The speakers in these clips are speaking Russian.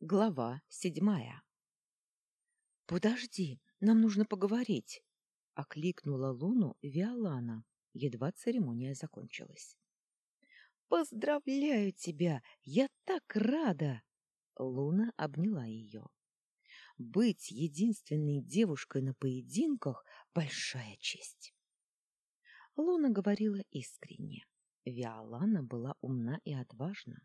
Глава седьмая. «Подожди, нам нужно поговорить!» — окликнула Луну Виолана, едва церемония закончилась. «Поздравляю тебя! Я так рада!» Луна обняла ее. «Быть единственной девушкой на поединках — большая честь!» Луна говорила искренне. Виолана была умна и отважна.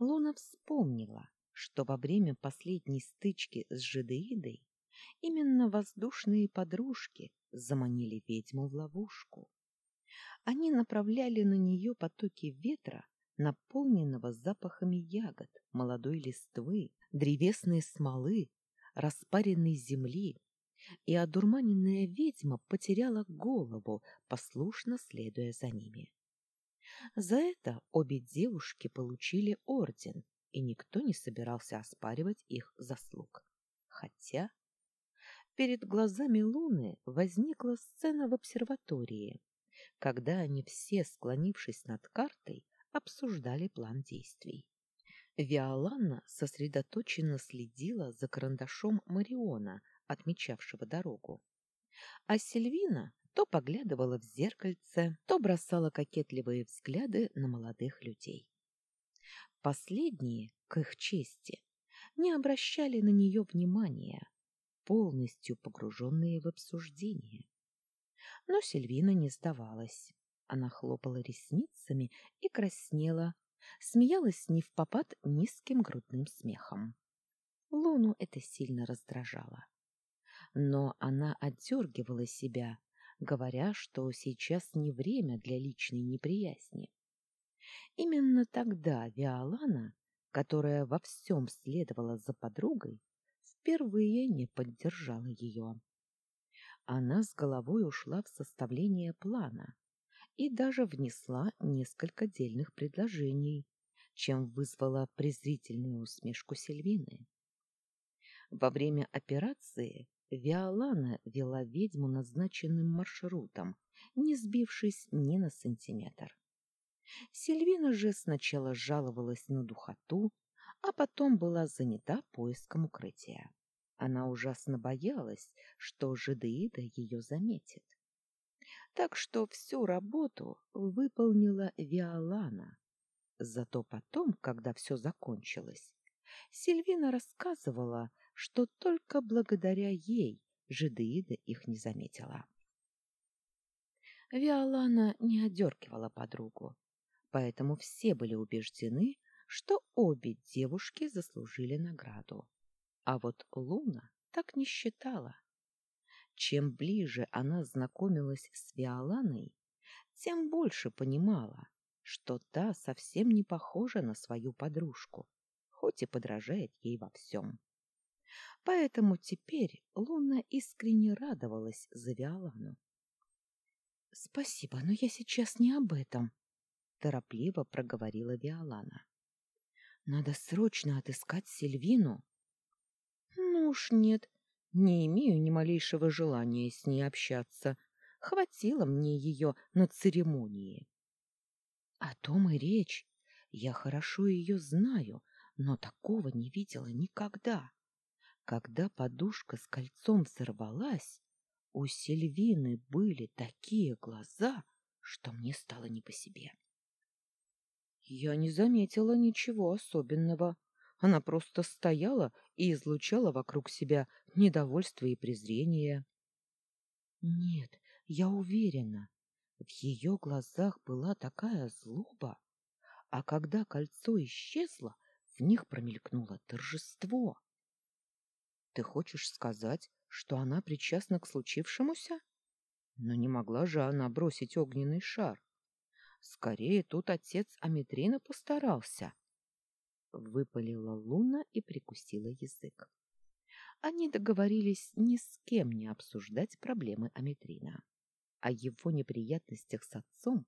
Луна вспомнила, что во время последней стычки с жидеидой именно воздушные подружки заманили ведьму в ловушку. Они направляли на нее потоки ветра, наполненного запахами ягод, молодой листвы, древесной смолы, распаренной земли, и одурманенная ведьма потеряла голову, послушно следуя за ними. За это обе девушки получили орден и никто не собирался оспаривать их заслуг. Хотя перед глазами Луны возникла сцена в обсерватории, когда они все, склонившись над картой, обсуждали план действий. Виоланна сосредоточенно следила за карандашом Мариона, отмечавшего дорогу. А Сильвина то поглядывала в зеркальце, то бросала кокетливые взгляды на молодых людей. Последние, к их чести, не обращали на нее внимания, полностью погруженные в обсуждение. Но Сильвина не сдавалась. Она хлопала ресницами и краснела, смеялась не в попад низким грудным смехом. Луну это сильно раздражало. Но она отдергивала себя, говоря, что сейчас не время для личной неприязни. Именно тогда Виолана, которая во всем следовала за подругой, впервые не поддержала ее. Она с головой ушла в составление плана и даже внесла несколько дельных предложений, чем вызвала презрительную усмешку Сильвины. Во время операции Виолана вела ведьму назначенным маршрутом, не сбившись ни на сантиметр. Сильвина же сначала жаловалась на духоту, а потом была занята поиском укрытия. Она ужасно боялась, что жидеида ее заметит. Так что всю работу выполнила Виолана. Зато потом, когда все закончилось, Сильвина рассказывала, что только благодаря ей жидеида их не заметила. Виолана не одергивала подругу, поэтому все были убеждены, что обе девушки заслужили награду. А вот Луна так не считала. Чем ближе она знакомилась с Виоланой, тем больше понимала, что та совсем не похожа на свою подружку, хоть и подражает ей во всем. Поэтому теперь Луна искренне радовалась за Виолану. — Спасибо, но я сейчас не об этом, торопливо проговорила Виолана. Надо срочно отыскать Сильвину. Ну уж нет, не имею ни малейшего желания с ней общаться. Хватило мне ее на церемонии. О том и речь. Я хорошо ее знаю, но такого не видела никогда. Когда подушка с кольцом взорвалась, у Сильвины были такие глаза, что мне стало не по себе. Я не заметила ничего особенного. Она просто стояла и излучала вокруг себя недовольство и презрение. Нет, я уверена, в ее глазах была такая злоба, а когда кольцо исчезло, в них промелькнуло торжество. Ты хочешь сказать, что она причастна к случившемуся? Но не могла же она бросить огненный шар. Скорее, тут отец Аметрина постарался. Выпалила Луна и прикусила язык. Они договорились ни с кем не обсуждать проблемы Аметрина. О его неприятностях с отцом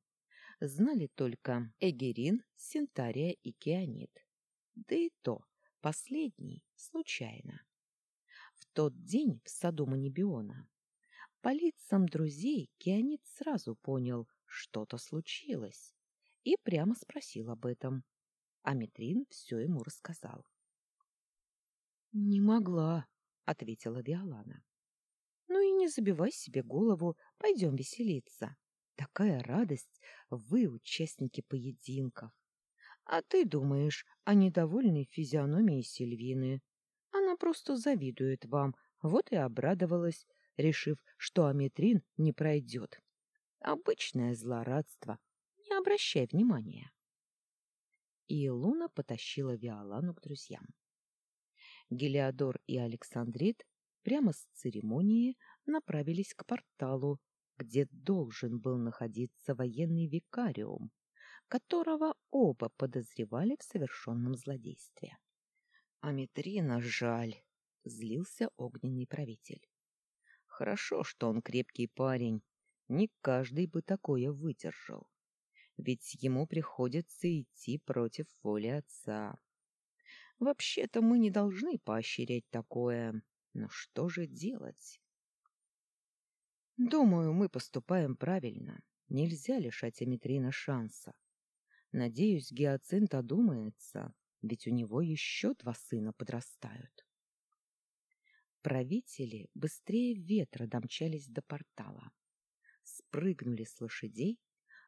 знали только Эгерин, Синтария и Кианит. Да и то, последний, случайно. В тот день в саду Манибиона по лицам друзей Кианит сразу понял, что-то случилось, и прямо спросил об этом. А Митрин все ему рассказал. — Не могла, — ответила Виолана. — Ну и не забивай себе голову, пойдем веселиться. Такая радость, вы участники поединков. А ты думаешь о недовольной физиономии Сильвины. Она просто завидует вам, вот и обрадовалась, решив, что Аметрин не пройдет. Обычное злорадство. Не обращай внимания. И Луна потащила Виолану к друзьям. Гелиодор и Александрит прямо с церемонии направились к порталу, где должен был находиться военный викариум, которого оба подозревали в совершенном злодействе. — Аметрина жаль, — злился огненный правитель. — Хорошо, что он крепкий парень, не каждый бы такое выдержал. Ведь ему приходится идти против воли отца. Вообще-то мы не должны поощрять такое, но что же делать? Думаю, мы поступаем правильно. Нельзя лишать Аметрина шанса. Надеюсь, Гиацинт одумается, ведь у него еще два сына подрастают. Правители быстрее ветра домчались до портала. Спрыгнули с лошадей,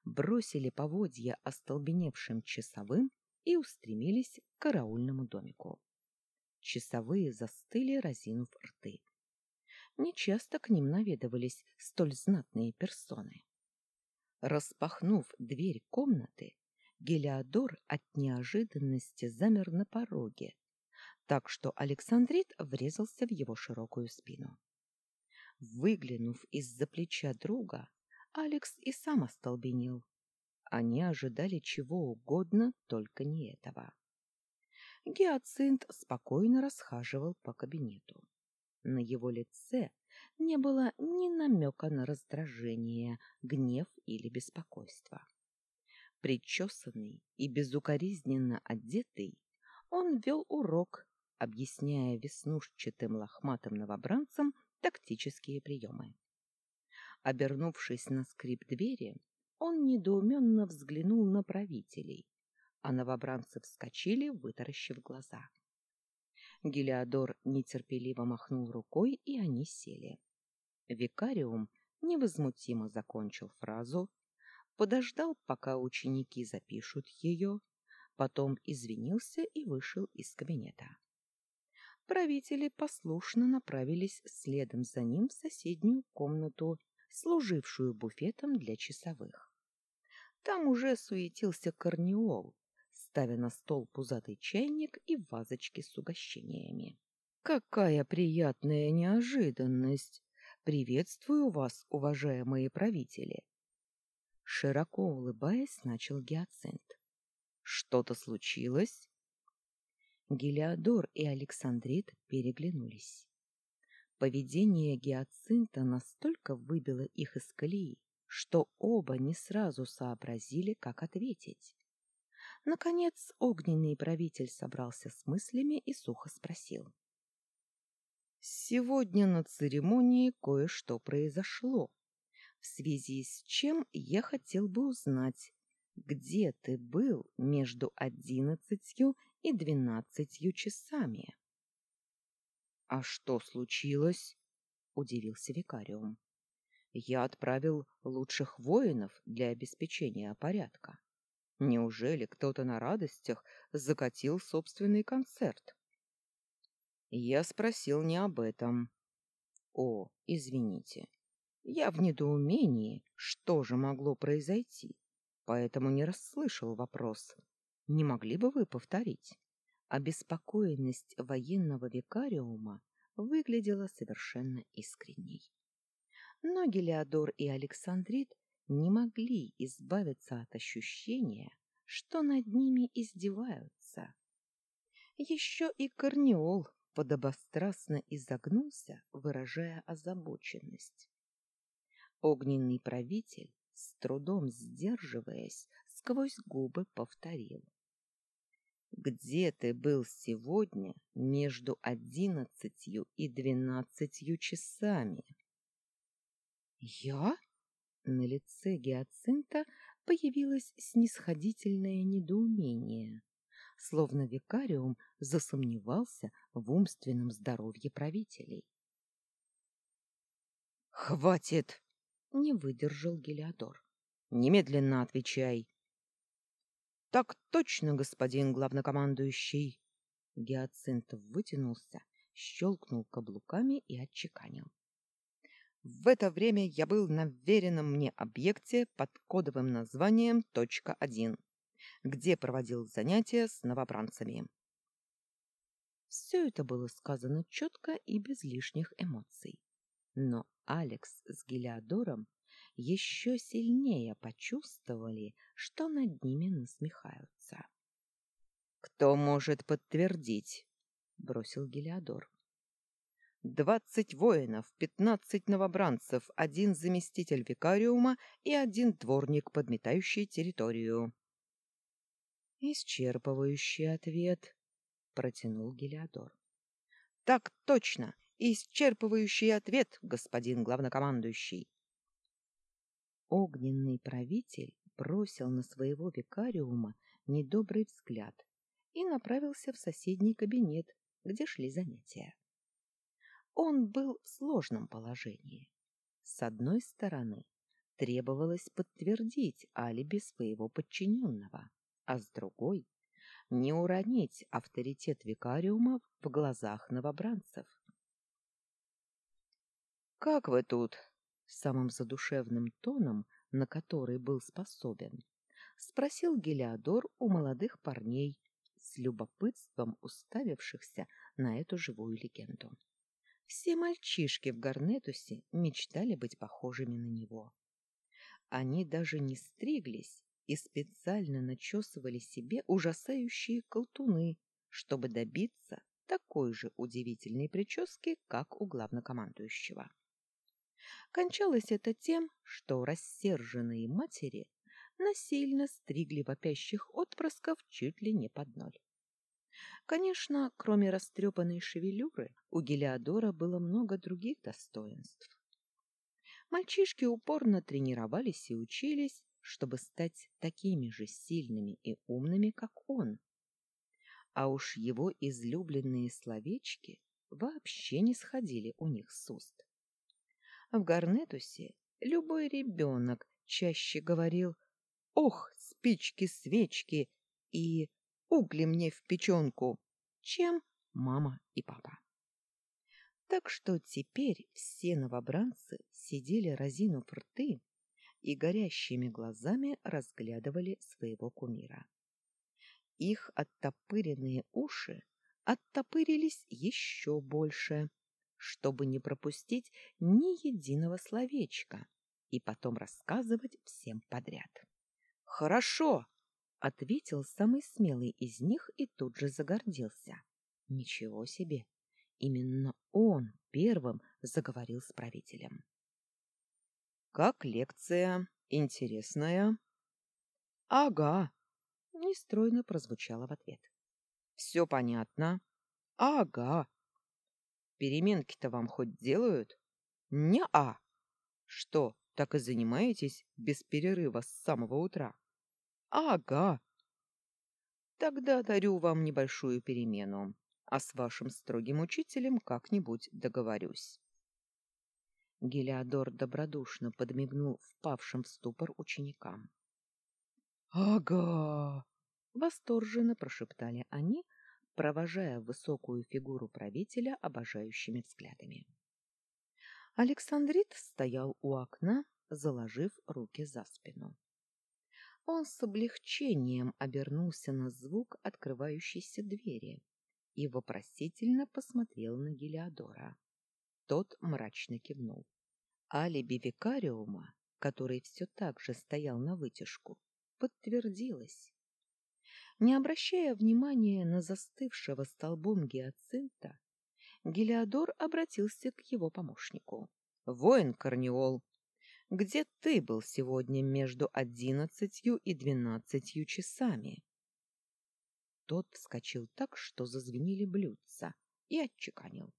бросили поводья остолбеневшим часовым и устремились к караульному домику. Часовые застыли, разинув рты. Нечасто к ним наведывались столь знатные персоны. Распахнув дверь комнаты, Гелиодор от неожиданности замер на пороге, так что Александрит врезался в его широкую спину. Выглянув из-за плеча друга, Алекс и сам остолбенел. Они ожидали чего угодно, только не этого. Гиацинт спокойно расхаживал по кабинету. На его лице не было ни намека на раздражение, гнев или беспокойство. Причесанный и безукоризненно одетый, он вел урок, объясняя веснушчатым лохматым новобранцам тактические приемы. Обернувшись на скрип двери, он недоуменно взглянул на правителей, а новобранцы вскочили, вытаращив глаза. Гелиодор нетерпеливо махнул рукой, и они сели. Викариум невозмутимо закончил фразу, подождал, пока ученики запишут ее, потом извинился и вышел из кабинета. Правители послушно направились следом за ним в соседнюю комнату, служившую буфетом для часовых. Там уже суетился корнеол, ставя на стол пузатый чайник и вазочки с угощениями. «Какая приятная неожиданность! Приветствую вас, уважаемые правители!» Широко улыбаясь, начал Гиацинт. «Что-то случилось?» Гелиодор и Александрит переглянулись. Поведение Гиацинта настолько выбило их из колеи, что оба не сразу сообразили, как ответить. Наконец огненный правитель собрался с мыслями и сухо спросил. «Сегодня на церемонии кое-что произошло в связи с чем я хотел бы узнать, где ты был между одиннадцатью и двенадцатью часами. — А что случилось? — удивился викариум. — Я отправил лучших воинов для обеспечения порядка. Неужели кто-то на радостях закатил собственный концерт? Я спросил не об этом. О, извините, я в недоумении, что же могло произойти, поэтому не расслышал вопрос. Не могли бы вы повторить? Обеспокоенность военного викариума выглядела совершенно искренней. Но Гелиодор и Александрит не могли избавиться от ощущения, что над ними издеваются. Еще и Корнеол подобострастно изогнулся, выражая озабоченность. Огненный правитель, с трудом сдерживаясь, сквозь губы повторил. «Где ты был сегодня между одиннадцатью и двенадцатью часами?» «Я?» На лице Гиацинта появилось снисходительное недоумение. словно викариум засомневался в умственном здоровье правителей. «Хватит!» — не выдержал Гелиодор. «Немедленно отвечай!» «Так точно, господин главнокомандующий!» Гиацинт вытянулся, щелкнул каблуками и отчеканил. В это время я был на веренном мне объекте под кодовым названием «Точка 1», где проводил занятия с новобранцами. Все это было сказано четко и без лишних эмоций. Но Алекс с Гелиодором еще сильнее почувствовали, что над ними насмехаются. «Кто может подтвердить?» — бросил Гелиодор. «Двадцать воинов, пятнадцать новобранцев, один заместитель викариума и один дворник, подметающий территорию». «Исчерпывающий ответ», — протянул Гелиодор. «Так точно! Исчерпывающий ответ, господин главнокомандующий!» Огненный правитель бросил на своего викариума недобрый взгляд и направился в соседний кабинет, где шли занятия. Он был в сложном положении. С одной стороны, требовалось подтвердить алиби своего подчиненного, а с другой — не уронить авторитет викариума в глазах новобранцев. «Как вы тут?» — самым задушевным тоном, на который был способен, спросил Гелиодор у молодых парней, с любопытством уставившихся на эту живую легенду. Все мальчишки в Гарнетусе мечтали быть похожими на него. Они даже не стриглись и специально начесывали себе ужасающие колтуны, чтобы добиться такой же удивительной прически, как у главнокомандующего. Кончалось это тем, что рассерженные матери насильно стригли вопящих отпрысков чуть ли не под ноль. Конечно, кроме растрепанной шевелюры, у Гелиодора было много других достоинств. Мальчишки упорно тренировались и учились, чтобы стать такими же сильными и умными, как он. А уж его излюбленные словечки вообще не сходили у них с уст. В Гарнетусе любой ребенок чаще говорил «Ох, спички-свечки!» и «Угли мне в печенку!», чем мама и папа. Так что теперь все новобранцы сидели разинув рты и горящими глазами разглядывали своего кумира. Их оттопыренные уши оттопырились еще больше, чтобы не пропустить ни единого словечка и потом рассказывать всем подряд. «Хорошо!» — ответил самый смелый из них и тут же загордился. «Ничего себе! Именно он первым заговорил с правителем». «Как лекция? Интересная?» «Ага!» — нестройно прозвучало в ответ. «Все понятно?» «Ага!» Переменки-то вам хоть делают? Не-а. Что, так и занимаетесь без перерыва с самого утра? Ага. Тогда дарю вам небольшую перемену, а с вашим строгим учителем как-нибудь договорюсь. Гелиодор добродушно подмигнул впавшим в ступор ученикам. «Ага!» — восторженно прошептали они, провожая высокую фигуру правителя обожающими взглядами. Александрит стоял у окна, заложив руки за спину. Он с облегчением обернулся на звук открывающейся двери и вопросительно посмотрел на Гелиодора. Тот мрачно кивнул. Алиби викариума, который все так же стоял на вытяжку, подтвердилось. Не обращая внимания на застывшего столбом гиацинта, Гелиодор обратился к его помощнику. — Воин Корнеол, где ты был сегодня между одиннадцатью и двенадцатью часами? Тот вскочил так, что зазвенели блюдца, и отчеканил.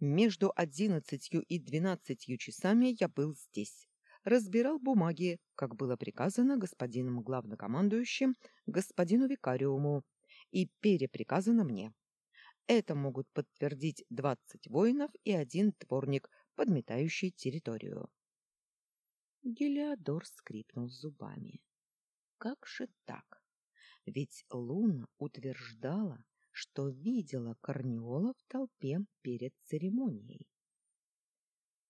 Между одиннадцатью и двенадцатью часами я был здесь разбирал бумаги, как было приказано господином главнокомандующим, господину викариуму, и переприказано мне. Это могут подтвердить двадцать воинов и один творник, подметающий территорию. Гелиодор скрипнул зубами. Как же так? Ведь Луна утверждала, что видела Корнеола в толпе перед церемонией. —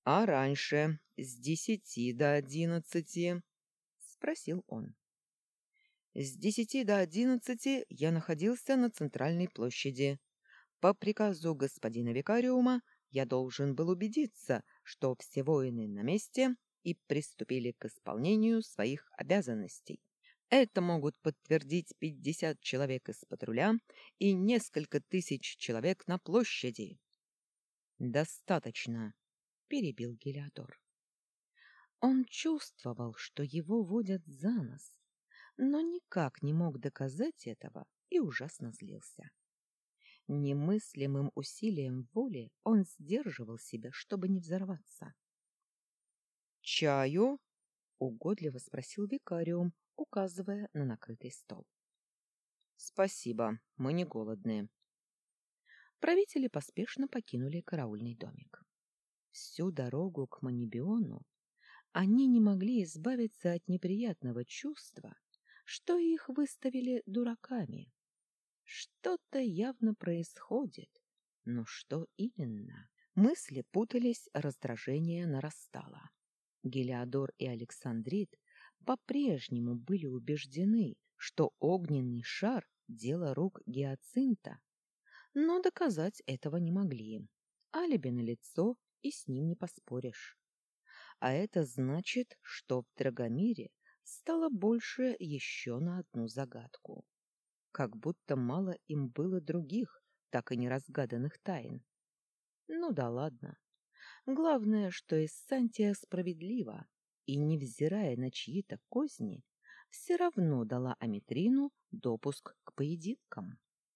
А раньше, с десяти до одиннадцати? — спросил он. — С десяти до одиннадцати я находился на центральной площади. По приказу господина викариума я должен был убедиться, что все воины на месте и приступили к исполнению своих обязанностей. Это могут подтвердить пятьдесят человек из патруля и несколько тысяч человек на площади. «Достаточно», — перебил Гелиодор. Он чувствовал, что его водят за нос, но никак не мог доказать этого и ужасно злился. Немыслимым усилием воли он сдерживал себя, чтобы не взорваться. «Чаю?» — угодливо спросил викариум, указывая на накрытый стол. «Спасибо, мы не голодные». Правители поспешно покинули караульный домик. Всю дорогу к Манибиону они не могли избавиться от неприятного чувства, что их выставили дураками. Что-то явно происходит, но что именно? Мысли путались, раздражение нарастало. Гелиодор и Александрит по-прежнему были убеждены, что огненный шар — дело рук Гиацинта, но доказать этого не могли. Алиби на лицо, и с ним не поспоришь. А это значит, что в Драгомире стало больше еще на одну загадку. Как будто мало им было других, так и неразгаданных тайн. Ну да ладно. Главное, что Эссантия справедлива, и, невзирая на чьи-то козни, все равно дала Аметрину допуск к поединкам.